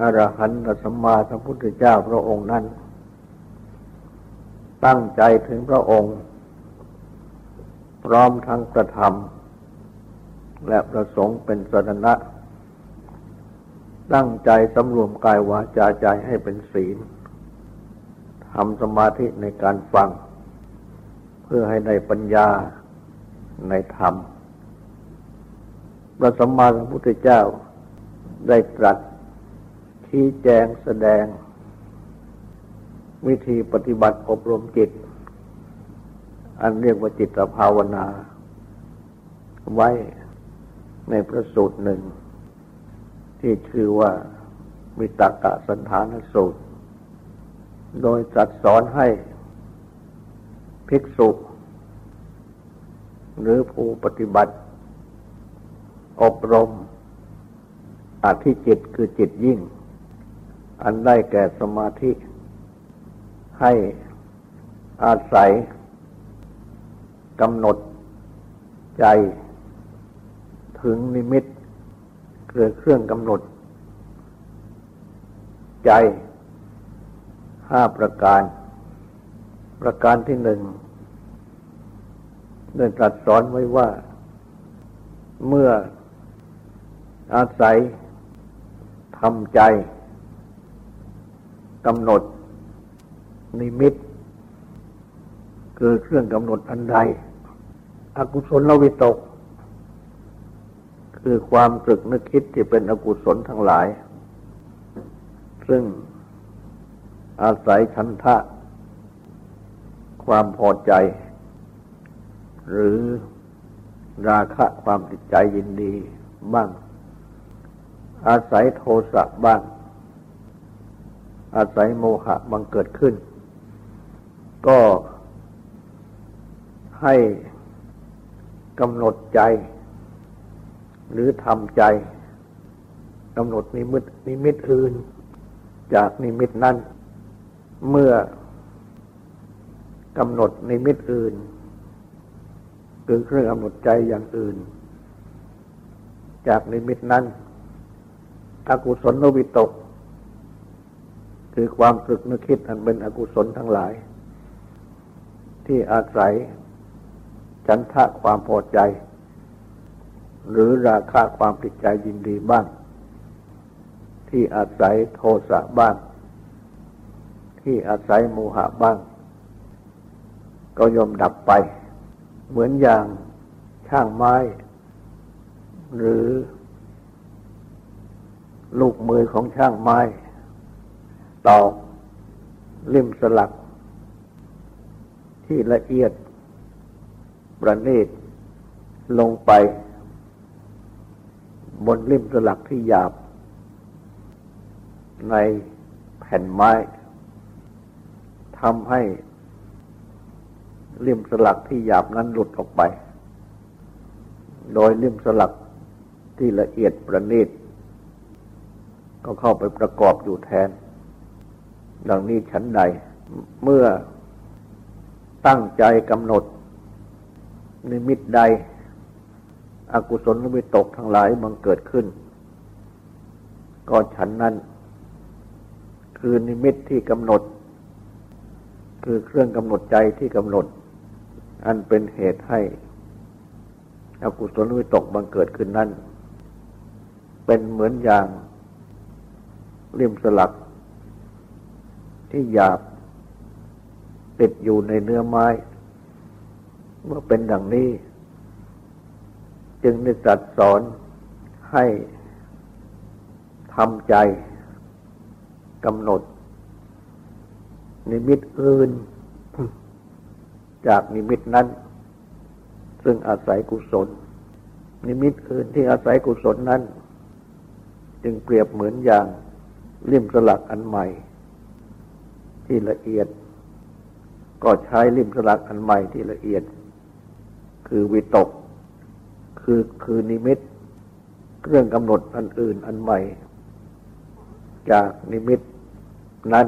อรหันตสัมมาสัมพุทธเจ้าพระองค์นั้น ตั้งใจถึงพระองค์ พร้อมทั้งกระทำและประสงค์เป็นสรณะ ตั้งใจสำรวมกายวาจาใจให้เป็นศีลทำสมาธิในการฟัง เพื่อให้ได้ปัญญาในธรรม พระสัมมาสัมพุทธเจ้าได้ตรัส ชี้แจงแสดง วิธีปฏิบัติอบรมจิต อันเรียกว่าจิตภาวนา ไว้ในพระสูตรหนึ่ง ที่ชื่อว่ามิตากะสันฐานสูตร โดยจัดสอนให้ภิกษุ หรือผู้ปฏิบัติ อบรมอธิจิตคือจิตยิ่ง อันได้แก่สมาธิ ให้อาศัยกำหนดใจ ถึงนิมิตคือเครื่องกำหนด ใจห้าประการ ประการที่หนึ่งได้ตรัสสอนไว้ว่า เมื่ออาศัยทำใจ กำหนดนิมิต คือเครื่องกำหนดอันใด อกุศลวิตก คือความตรึกนึกคิดที่เป็นอกุศลทั้งหลาย ซึ่งอาศัยชันทะ ความพอใจ หรือราคะความติดใจยินดีบ้าง อาศัยโทสะบ้าง อาศัยโมหะบังเกิดขึ้น ก็ให้กำหนดใจ หรือทำใจกำหนดนิมิตนิมิตอื่น จากนิมิตนั้น เมื่อกำหนดนิมิตอื่นคือเครื่องกำหนดใจอย่างอื่น จากนิมิตนั้นอากุศลโนวิตก คือความตรึกนึกคิดอันเป็นอกุศลทั้งหลาย ที่อาศัยฉันทะความพอใจ หรือราคาความติดใจยินดีบ้าง ที่อาศัยโทสะบ้าง ที่อาศัยโมหะบ้าง ก็ยอมดับไป เหมือนอย่างช่างไม้ หรือ ลูกมือของช่างไม้ ตอกริมสลัก ที่ละเอียด ประณีตลงไป บนริมสลักที่หยาบ ในแผ่นไม้ทำให้ริมสลักที่หยาบนั้นหลุดออกไป โดยริมสลักที่ละเอียดประณีตก็เข้าไปประกอบอยู่แทน ดังนี้ฉันใด เมื่อตั้งใจกำหนด นิมิตใด อกุศลนิมิตตกทั้งหลายบังเกิดขึ้น ก็ฉันนั้น คือนิมิตที่กำหนด คือเครื่องกำหนดใจที่กำหนด อันเป็นเหตุให้อกุศลวิตกบังเกิดขึ้นนั้น เป็นเหมือนอย่างริมสลัก ที่หยาบ ติดอยู่ในเนื้อไม้ เมื่อเป็นดังนี้ จึงได้ตรัสสอนให้ทำใจกำหนด นิมิตอื่น จากนิมิตนั้น ซึ่งอาศัยกุศล นิมิตอื่นที่อาศัยกุศลนั้น จึงเปรียบเหมือนอย่างเลี่ยมสลักอันใหม่ ที่ละเอียด ก็ใช้เลี่ยมสลักอันใหม่ที่ละเอียด คือวิตก คือคือนิมิตเรื่องกำหนดอันอื่นอันใหม่ จากนิมิตนั้น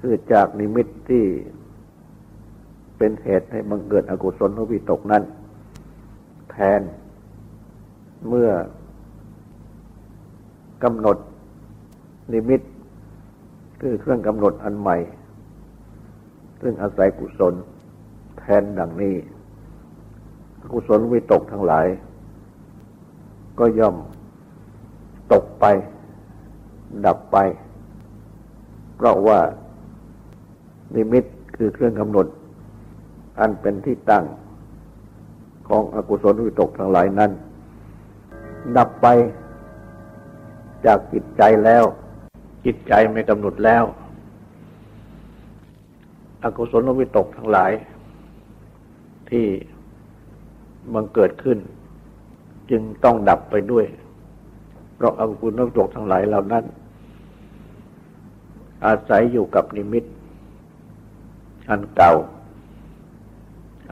คือจากนิมิตที่เป็นเหตุให้บังเกิดอกุศลวิตกนั้น แทนเมื่อกำหนดนิมิต คือเครื่องกำหนดอันใหม่ ซึ่งอาศัยกุศลแทนดังนี้ กุศลวิตกทั้งหลาย ก็ย่อมตกไป ดับไป เพราะว่านิมิตคือเครื่องกำหนด อันเป็นที่ตั้ง ของอกุศลวิตกทั้งหลายนั้น ดับไปจากจิตใจแล้ว จิตใจไม่กำหนดแล้ว อกุศลวิตกทั้งหลาย ที่มันเกิดขึ้น จึงต้องดับไปด้วย เพราะอกุศลวิตกทั้งหลายเหล่านั้น อาศัยอยู่กับนิมิต อันเก่า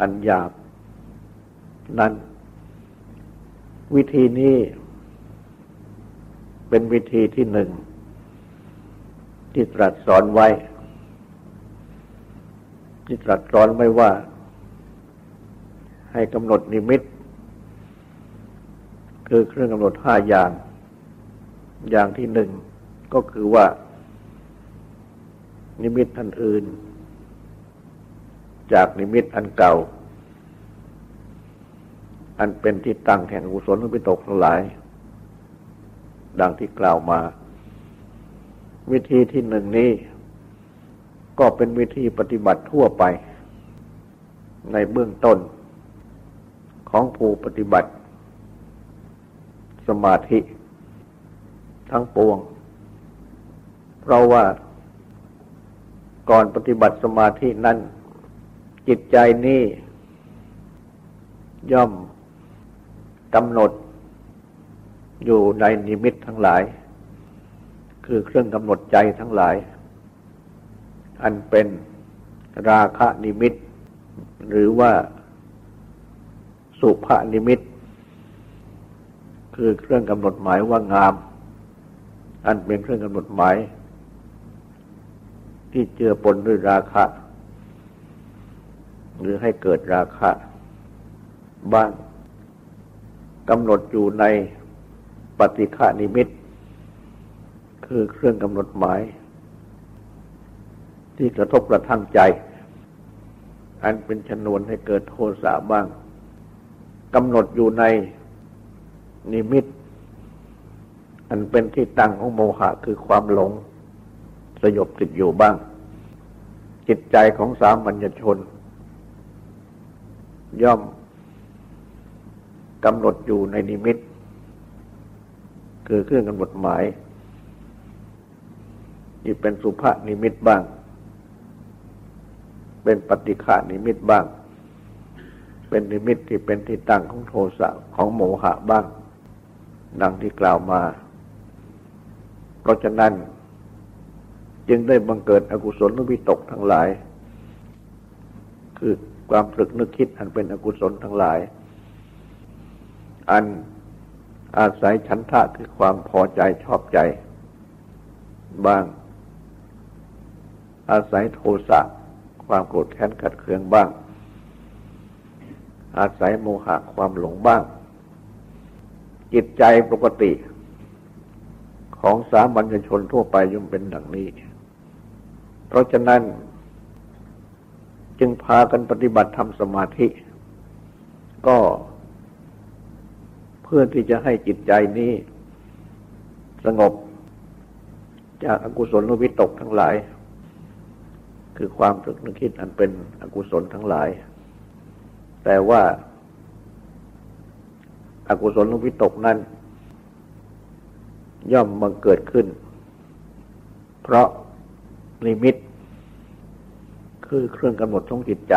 อันหยาบ นั้น วิธีนี้เป็นวิธีที่หนึ่ง ที่ตรัสสอนไว้ ที่ตรัสสอนไว้ว่า ให้กำหนดนิมิต คือเครื่องกำหนดห้าอย่าง อย่างที่หนึ่งก็คือว่า นิมิตอันอื่น จากนิมิตอันเก่า อันเป็นที่ตั้งแห่งกุศลวิตกทั้งหลาย ดังที่กล่าวมา วิธีที่หนึ่งนี้ ก็เป็นวิธีปฏิบัติทั่วไป ในเบื้องต้น ของผู้ปฏิบัติ สมาธิ ทั้งปวง เพราะว่าก่อนปฏิบัติสมาธินั้น จิตใจนี้ ย่อมกำหนดอยู่ในนิมิตทั้งหลาย คือเครื่องกำหนดใจทั้งหลาย อันเป็นราคะนิมิต หรือว่าสุภานิมิต คือเครื่องกำหนดหมายว่างาม อันเป็นเครื่องกำหนดหมาย ที่เจือปนด้วยราคะ หรือให้เกิดราคะ บ้างกำหนดอยู่ในปฏิฆานิมิต คือเครื่องกำหนดหมาย ที่กระทบกระทั่งใจ อันเป็นชนวนให้เกิดโทสะบ้างกำหนดอยู่ในนิมิต อันเป็นที่ตั้งของโมหะคือความหลง สยบติดอยู่บ้าง จิตใจของสามัญชน ย่อมกำหนดอยู่ในนิมิต คือเครื่องกำหนดหมาย ที่เป็นสุภานิมิตบ้าง เป็นปฏิฆานิมิตบ้าง เป็นนิมิตที่เป็นที่ตั้งของโทสะของโมหะบ้าง ดังที่กล่าวมา เพราะฉะนั้นจึงได้บังเกิดอกุศลวิตกทั้งหลาย คือความตรึกนึกคิดอันเป็นอกุศลทั้งหลาย อันอาศัยฉันทะคือความพอใจชอบใจ บ้าง อาศัยโทสะความโกรธแค้นขัดเคืองบ้าง อาศัยโมหะความหลงบ้าง จิตใจปกติ ของสามัญชนทั่วไปย่อมเป็นดังนี้ เพราะฉะนั้น จึงพากันปฏิบัติทำสมาธิ ก็เพื่อที่จะให้จิตใจนี้สงบจากอากุศลวิตกทั้งหลาย คือความตรึกนึกคิดอันเป็นอกุศลทั้งหลาย แต่ว่าอากุศลวิตกนั้น ย่อมบังเกิดขึ้น เพราะนิมิต คือเครื่องกำหนดของจิตใจ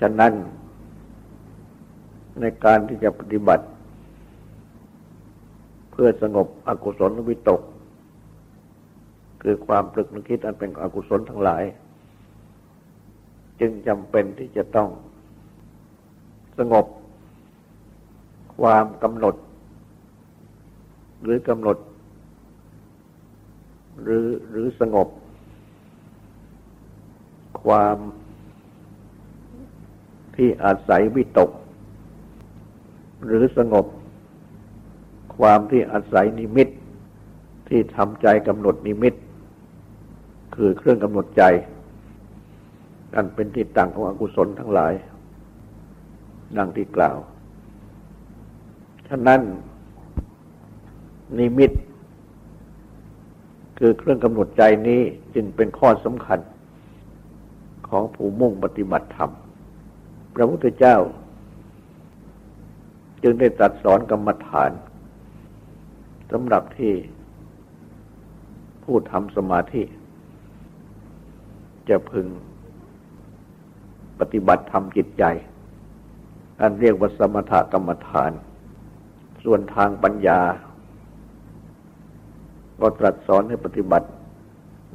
ฉะนั้น ในการที่จะปฏิบัติ เพื่อสงบอกุศลวิตก คือความตรึกนึกคิดอันเป็นอกุศลทั้งหลาย จึงจำเป็นที่จะต้องสงบ ความกำหนด หรือกำหนด หรือหรือสงบ ความที่อาศัยวิตก หรือสงบ ความที่อาศัยนิมิตที่ทำใจกำหนดนิมิต คือเครื่องกำหนดใจ อันเป็นที่ตั้งของอกุศลทั้งหลาย ดังที่กล่าว ฉะนั้น นิมิต คือเครื่องกำหนดใจนี้จึงเป็นข้อสำคัญ ของผู้มุ่งปฏิบัติธรรม พระพุทธเจ้า จึงได้ตรัสสอนกรรมฐานสำหรับที่ผู้ทำสมาธิ จะพึงปฏิบัติทำจิตใจ อันเรียกว่าสมถกรรมฐาน ส่วนทางปัญญา ก็ตรัสสอนให้ปฏิบัติ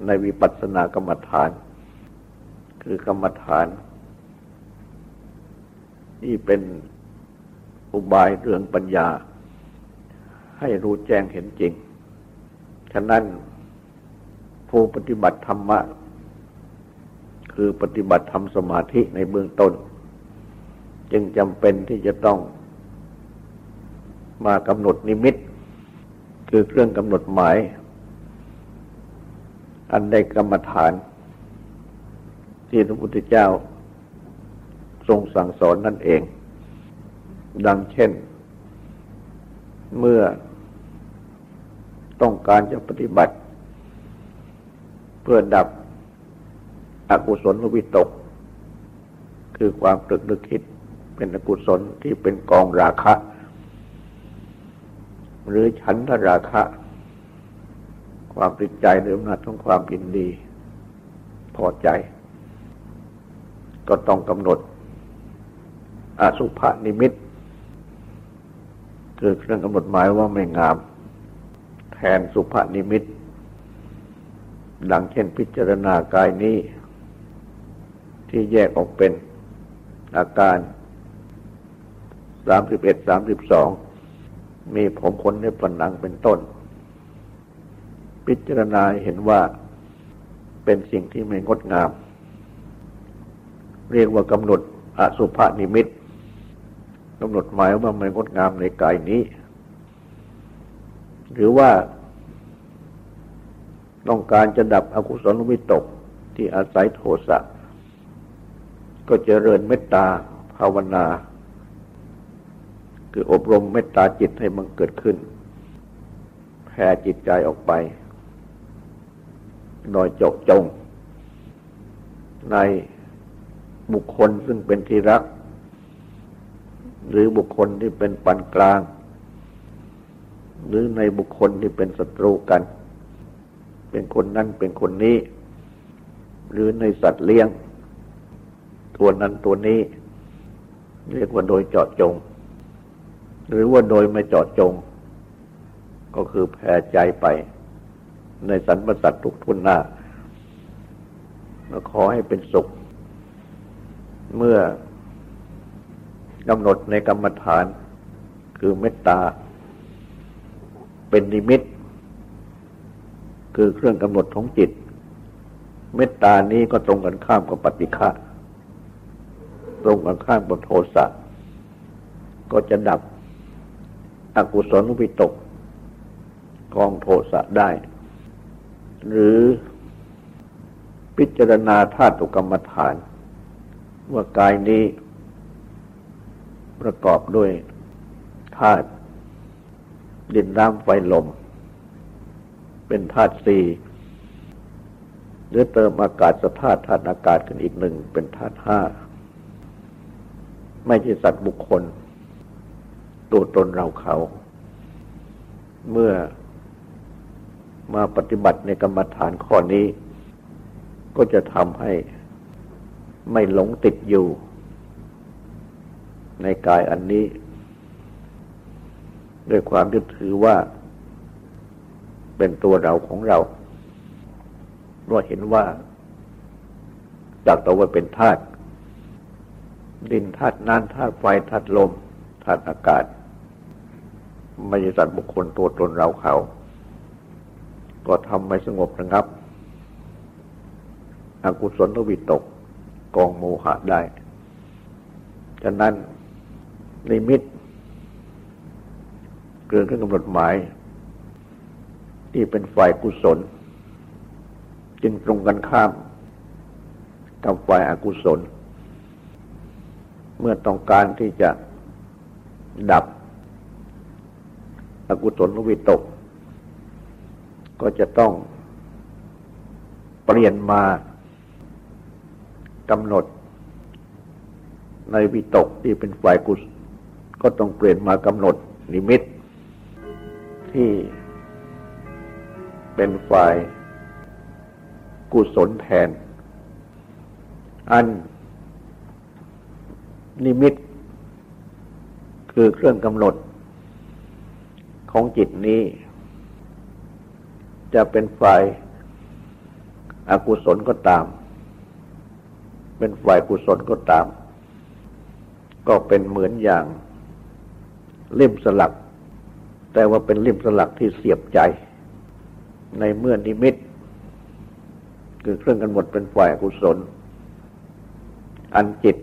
ในวิปัสสนากรรมฐาน คือกรรมฐาน ที่เป็นอุบายเรื่องปัญญา ให้รู้แจ้งเห็นจริง ฉะนั้นผู้ปฏิบัติธรรมะ คือปฏิบัติธรรมสมาธิในเบื้องต้น จึงจำเป็นที่จะต้องมากำหนดนิมิต คือเครื่องกำหนดหมาย อันได้กรรมฐาน ที่พระพุทธเจ้า ทรงสั่งสอนนั่นเอง ดังเช่น เมื่อต้องการจะปฏิบัติ เพื่อดับ อกุศลวิตก คือความตรึกนึกคิดเป็นอกุศลที่เป็นกองราคะ หรือฉันทราคะ ความติดใจหรืออำนาจของความยินดี พอใจ ก็ต้องกำหนด อสุภนิมิตคือเครื่องกำหนดหมายว่าไม่งาม แทนสุภนิมิตดังเช่นพิจารณากายนี้ ที่แยกออกเป็นอาการสามสิบเอ็ดสามสิบสองมีผมขนในผนังเป็นต้น พิจารณาเห็นว่าเป็นสิ่งที่ไม่งดงาม เรียกว่ากำหนดอสุภนิมิตกำหนดหมายว่าไมันงดงามในกายนี้ หรือว่าต้องการจะดับอกุศลวิตกที่อาศัยโทสะ ก็เจริญเมตตาภาวนา คืออบรมเมตตาจิตให้มันเกิดขึ้น แผ่จิตใจออกไปโดยจกจง ในบุคคลซึ่งเป็นที่รัก หรือบุคคลที่เป็นปานกลาง หรือในบุคคลที่เป็นศัตรูกัน เป็นคนนั้นเป็นคนนี้ หรือในสัตว์เลี้ยง ตัวนั้นตัวนี้ เรียกว่าโดยเจาะจง หรือว่าโดยไม่เจาะจง ก็คือแผ่ใจไป ในสรรพสัตว์ทุกทุนหน้าขอให้เป็นสุข เมื่อกำหนดในกรรมฐาน คือเมตตา เป็นนิมิต คือเครื่องกำหนดของจิต เมตตานี้ก็ตรงกันข้ามกับปฏิฆะ ตรงกันข้ามกับโทสะก็จะดับอกุศลวิตกกองโทสะได้ หรือพิจารณาธาตุกรรมฐาน ว่ากายนี้ประกอบด้วยธาตุดินน้ำไฟลม เป็นธาตุสี่หรือเติมอากาศสธาตุธาตุอากาศกันอีกหนึ่งเป็นธาตุห้า ไม่ใช่สัตว์บุคคล ตัวตนเราเขา เมื่อมาปฏิบัติในกรรมฐานข้อนี้ ก็จะทำให้ไม่หลงติดอยู่ ในกายอันนี้ ด้วยความยึดถือว่า เป็นตัวเราของเราเพราะเห็นว่าจากตัวว่าเป็นธาตุ ดินธาตุน้ำธาตุไฟธาตุลมธาตุอากาศไม่ใช่สัตว์บุคคลตัวตนเราเขา ก็ทำไม่สงบระงับอกุศลวิตกกองโมหะได้ ฉะนั้นนิมิตเกินขึ้นกำหนดหมาย ที่เป็นฝ่ายกุศล จึงตรงกันข้ามกับฝ่ายอากุศล เมื่อต้องการที่จะดับอกุศลวิตก ก็จะต้องเปลี่ยนมากำหนด ในวิตกที่เป็นฝ่ายกุศก็ต้องเปลี่ยนมากำหนดนิมิต ที่เป็นฝ่ายกุศลแทน อัน นิมิต คือเครื่องกำหนด ของจิตนี้ จะเป็นฝ่ายอากุศลก็ตาม เป็นฝ่ายกุศลก็ตาม ก็เป็นเหมือนอย่างเล่มสลัก แต่ว่าเป็นเล่มสลักที่เสียบใจ ในเมื่อนิมิต คือเครื่องกันหมดเป็นฝ่ายกุศล อันจิต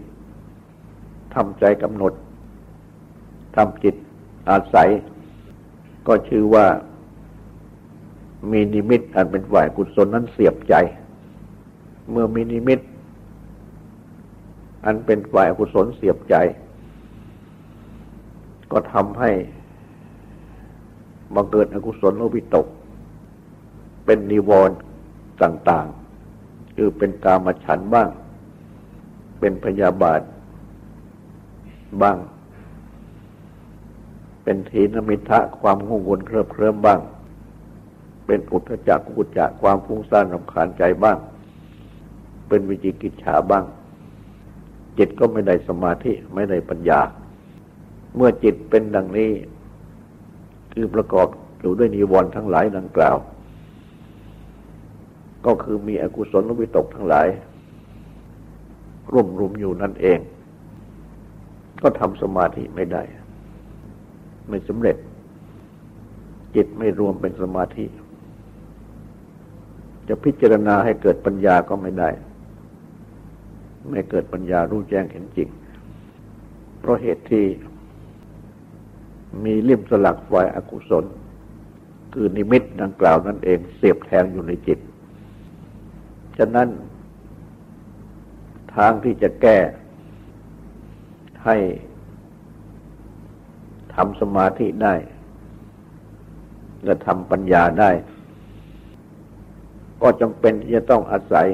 ทำใจกำหนดทำจิตอาศัย ก็ชื่อว่ามีนิมิตอันเป็นฝ่ายกุศลนั้นเสียบใจ เมื่อมีนิมิต อันเป็นฝ่ายกุศลเสียบใจ ก็ทำให้บังเกิดอกุศลโลภิตก เป็นนิวรณ์ต่าง ๆ คือเป็นกามฉันบ้าง เป็นพยาบาท บ้าง เป็นทีนมิทะความงุ่งวนเคลิบเคลิ้มบ้าง เป็นอุทจักกุจจะความฟุ้งซ่านรำคาญใจบ้าง เป็นวิจิกิจฉาบ้าง จิตก็ไม่ได้สมาธิไม่ได้ปัญญา เมื่อจิตเป็นดังนี้ คือประกอบอยู่ด้วยนิวรณ์ทั้งหลายดังกล่าว ก็คือมีอกุศลวิตกทั้งหลายร่วมรุมอยู่นั่นเอง ก็ทำสมาธิไม่ได้ ไม่สำเร็จ จิตไม่รวมเป็นสมาธิ จะพิจารณาให้เกิดปัญญาก็ไม่ได้ ไม่เกิดปัญญารู้แจ้งเห็นจริง เพราะเหตุที่มีลิ่มสลักฝ่ายอกุศล คือนิมิตดังกล่าวนั่นเองเสียบแทงอยู่ในจิต ฉะนั้น ทางที่จะแก้ ให้ทำสมาธิได้ และทำปัญญาได้ ก็จำเป็นที่จะต้องอาศัย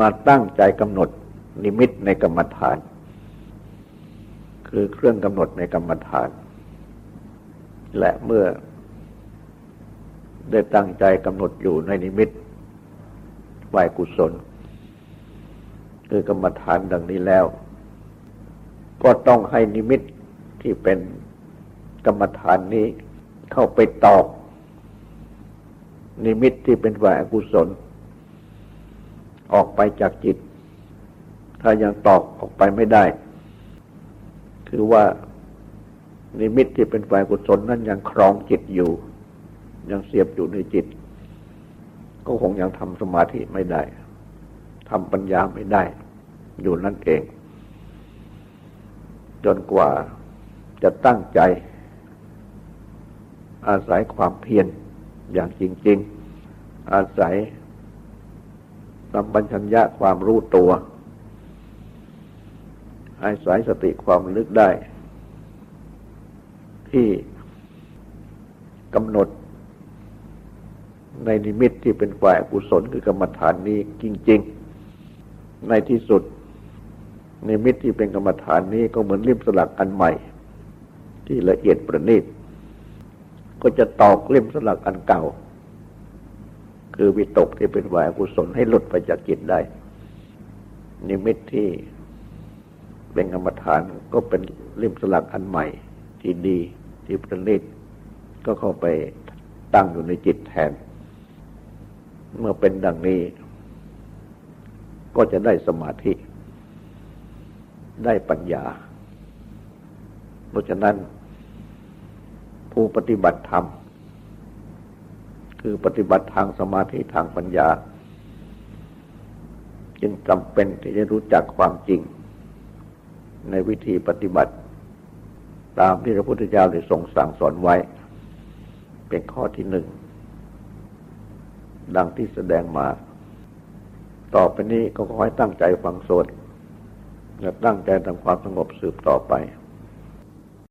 มาตั้งใจกำหนดนิมิตในกรรมฐาน คือเครื่องกำหนดในกรรมฐาน และเมื่อได้ตั้งใจกำหนดอยู่ในนิมิตไหวกุศล คือกรรมฐานดังนี้แล้ว ก็ต้องให้นิมิตที่เป็นกรรมฐานนี้เข้าไปตอกนิมิตที่เป็นฝ่ายอกุศล ออกไปจากจิต ถ้ายังตอกออกไปไม่ได้ คือว่านิมิตที่เป็นฝ่ายกุศลนั้นยังครองจิตอยู่ ยังเสียบอยู่ในจิต ก็คงยังทำสมาธิไม่ได้ทำปัญญาไม่ได้ อยู่นั่นเอง จนกว่าจะตั้งใจ อาศัยความเพียรอย่างจริง ๆ อาศัยสัมปัญญะความรู้ตัว อาศัยสติความลึกได้ ที่กำหนดในนิมิตที่เป็นฝ่ายกุศลคือกรรมฐานนี้จริง ๆ ในที่สุด นิมิตที่เป็นกรรมฐานนี้ก็เหมือนริมสลักอันใหม่ ที่ละเอียดประณีตก็จะตอกเล่มสลักอันเก่า คือวิตกที่เป็นวายกุศลให้หลุดไปจากจิตได้ นิมิตที่เป็นกรรมฐานก็เป็นเล่มสลักอันใหม่ ที่ดีที่ประณีตก็เข้าไปตั้งอยู่ในจิตแทน เมื่อเป็นดังนี้ ก็จะได้สมาธิ ได้ปัญญา เพราะฉะนั้นผู้ปฏิบัติธรรม คือปฏิบัติทางสมาธิทางปัญญา จึงจำเป็นที่จะรู้จักความจริง ในวิธีปฏิบัติ ตามที่พระพุทธเจ้าได้ทรงสั่งสอนไว้ เป็นข้อที่หนึ่ง ดังที่แสดงมา ต่อไปนี้ก็ขอให้ตั้งใจฟังโสด และตั้งใจทำความสงบสืบต่อไป